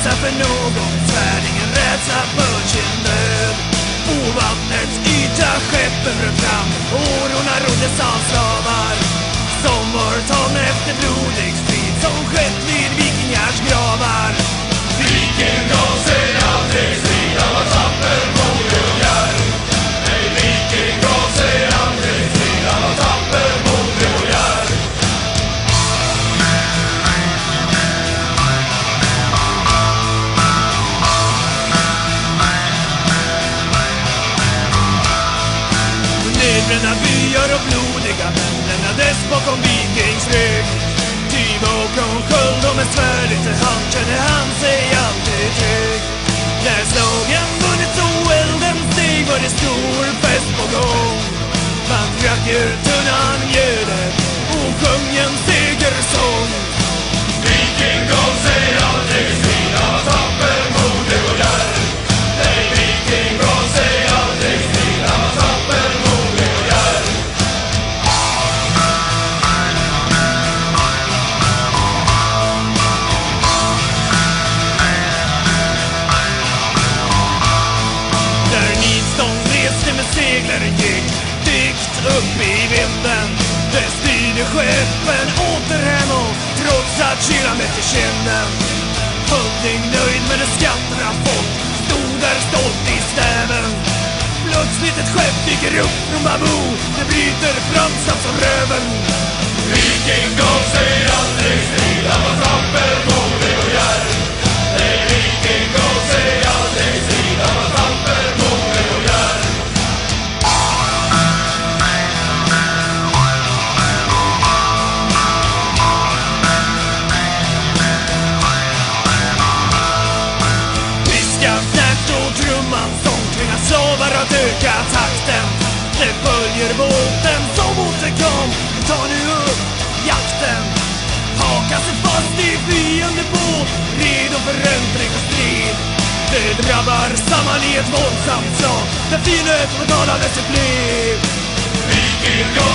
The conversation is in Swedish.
rädsla för någon svärd, ingen rädsla för sin död. På vattnets yta skeppen bröt fram, årorna roddes av slavar som var tagna efter blodig strid som skett vid vikingars grav. Vikingsrygg Vikings och sköld och med svärdet i hand känner han sig alltid trygg. När slagen vunnit och elden steg var det stor fest på gång. Man drack ur tunnan upp i vinden. Det styrde skeppen åter hemåt Trots att kylan mätt till kinden. Hunding nöjd med det skatter han fått. Stod där stolt i stäven. Plötsligt ett skepp dyker upp från Baboo Det bryter fram snabbt som röven. Följer båten som återkom. Ta nu upp jakten. Haka sig fast i fiendebåt Redo för ändring och strid. Det drabbar samman i ett våldsamt slag. Där fienden betalade sitt liv Viking sig